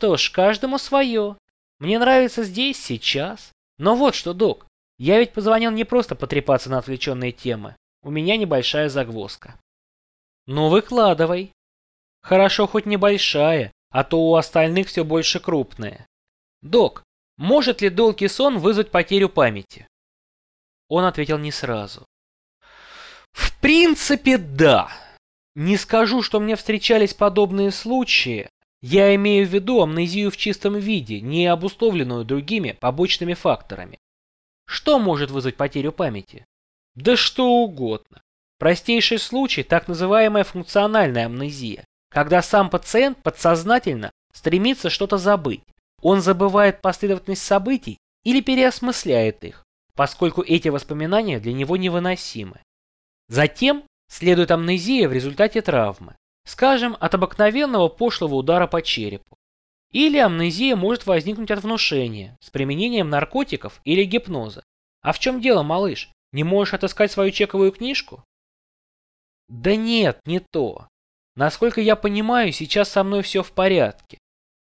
Что ж, каждому свое. Мне нравится здесь, сейчас. Но вот что, док, я ведь позвонил не просто потрепаться на отвлеченные темы. У меня небольшая загвоздка. Ну, выкладывай. Хорошо, хоть небольшая, а то у остальных все больше крупные. Док, может ли долгий сон вызвать потерю памяти? Он ответил не сразу. В принципе, да. Не скажу, что мне встречались подобные случаи. Я имею в виду амнезию в чистом виде, не обусловленную другими побочными факторами. Что может вызвать потерю памяти? Да что угодно. Простейший случай – так называемая функциональная амнезия, когда сам пациент подсознательно стремится что-то забыть. Он забывает последовательность событий или переосмысляет их, поскольку эти воспоминания для него невыносимы. Затем следует амнезия в результате травмы, скажем, от обыкновенного пошлого удара по черепу. Или амнезия может возникнуть от внушения с применением наркотиков или гипноза. А в чем дело, малыш? Не можешь отыскать свою чековую книжку? Да нет, не то. Насколько я понимаю, сейчас со мной все в порядке.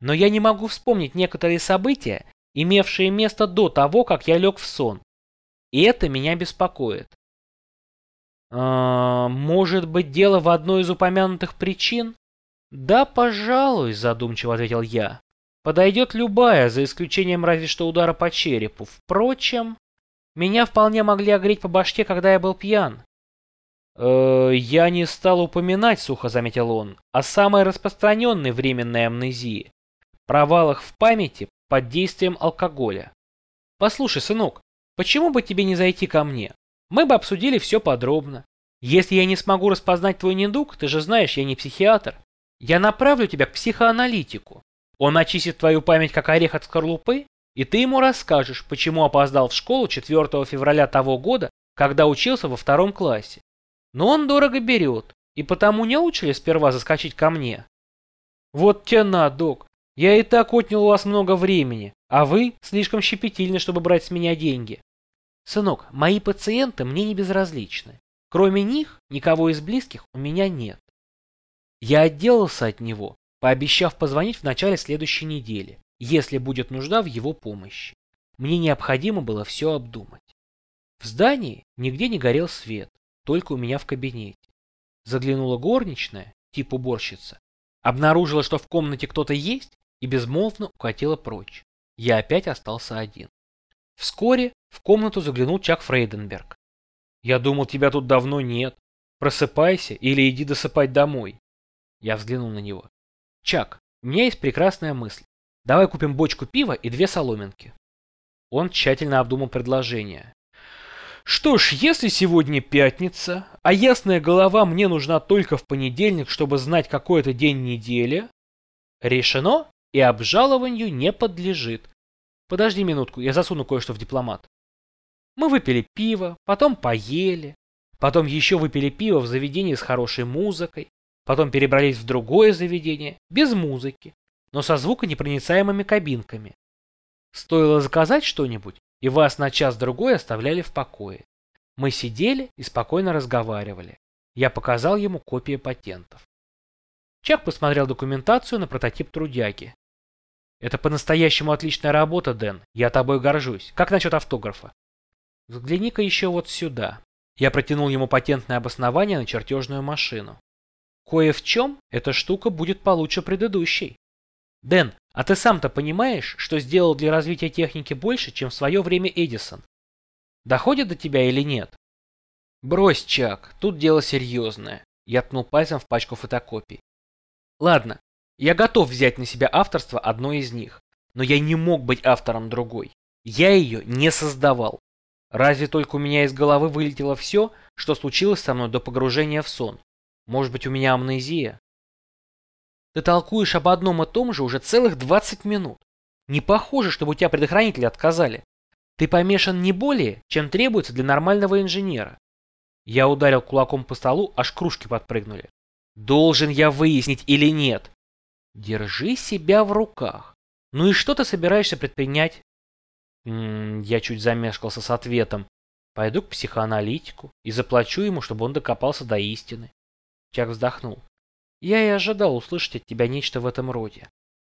Но я не могу вспомнить некоторые события, имевшие место до того, как я лег в сон. И это меня беспокоит. А, может быть, дело в одной из упомянутых причин? Да, пожалуй, задумчиво ответил я. Подойдет любая, за исключением разве что удара по черепу. Впрочем, меня вполне могли огреть по башке, когда я был пьян. «Э, «Я не стал упоминать», — сухо заметил он, — «о самой распространенной временной амнезии — провалах в памяти под действием алкоголя. Послушай, сынок, почему бы тебе не зайти ко мне? Мы бы обсудили все подробно. Если я не смогу распознать твой недуг, ты же знаешь, я не психиатр, я направлю тебя к психоаналитику. Он очистит твою память как орех от скорлупы, и ты ему расскажешь, почему опоздал в школу 4 февраля того года, когда учился во втором классе. Но он дорого берет, и потому не лучше ли сперва заскочить ко мне? Вот тяна, док. Я и так отнял у вас много времени, а вы слишком щепетильны, чтобы брать с меня деньги. Сынок, мои пациенты мне не безразличны. Кроме них, никого из близких у меня нет. Я отделался от него, пообещав позвонить в начале следующей недели, если будет нужда в его помощи. Мне необходимо было все обдумать. В здании нигде не горел свет только у меня в кабинете. Заглянула горничная, тип уборщица, обнаружила, что в комнате кто-то есть, и безмолвно укатила прочь. Я опять остался один. Вскоре в комнату заглянул Чак Фрейденберг. «Я думал, тебя тут давно нет. Просыпайся или иди досыпать домой». Я взглянул на него. «Чак, у меня есть прекрасная мысль. Давай купим бочку пива и две соломинки». Он тщательно обдумал предложение. Что ж, если сегодня пятница, а ясная голова мне нужна только в понедельник, чтобы знать, какой это день недели, решено и обжалованию не подлежит. Подожди минутку, я засуну кое-что в дипломат. Мы выпили пиво, потом поели, потом еще выпили пиво в заведении с хорошей музыкой, потом перебрались в другое заведение, без музыки, но со звуконепроницаемыми кабинками. Стоило заказать что-нибудь, и вас на час-другой оставляли в покое. Мы сидели и спокойно разговаривали. Я показал ему копии патентов. Чак посмотрел документацию на прототип трудяги. «Это по-настоящему отличная работа, Дэн. Я тобой горжусь. Как насчет автографа?» «Взгляни-ка еще вот сюда». Я протянул ему патентное обоснование на чертежную машину. Кое в чем эта штука будет получше предыдущей. Дэн, а ты сам-то понимаешь, что сделал для развития техники больше, чем в свое время Эдисон? Доходит до тебя или нет? Брось, Чак, тут дело серьезное. Я ткнул пальцем в пачку фотокопий. Ладно, я готов взять на себя авторство одной из них, но я не мог быть автором другой. Я ее не создавал. Разве только у меня из головы вылетело все, что случилось со мной до погружения в сон? Может быть, у меня амнезия? Ты толкуешь об одном и том же уже целых 20 минут. Не похоже, чтобы у тебя предохранители отказали. Ты помешан не более, чем требуется для нормального инженера. Я ударил кулаком по столу, аж кружки подпрыгнули. Должен я выяснить или нет? Держи себя в руках. Ну и что ты собираешься предпринять? М -м, я чуть замешкался с ответом. Пойду к психоаналитику и заплачу ему, чтобы он докопался до истины. Чак вздохнул. Я и ожидал услышать от тебя нечто в этом роде.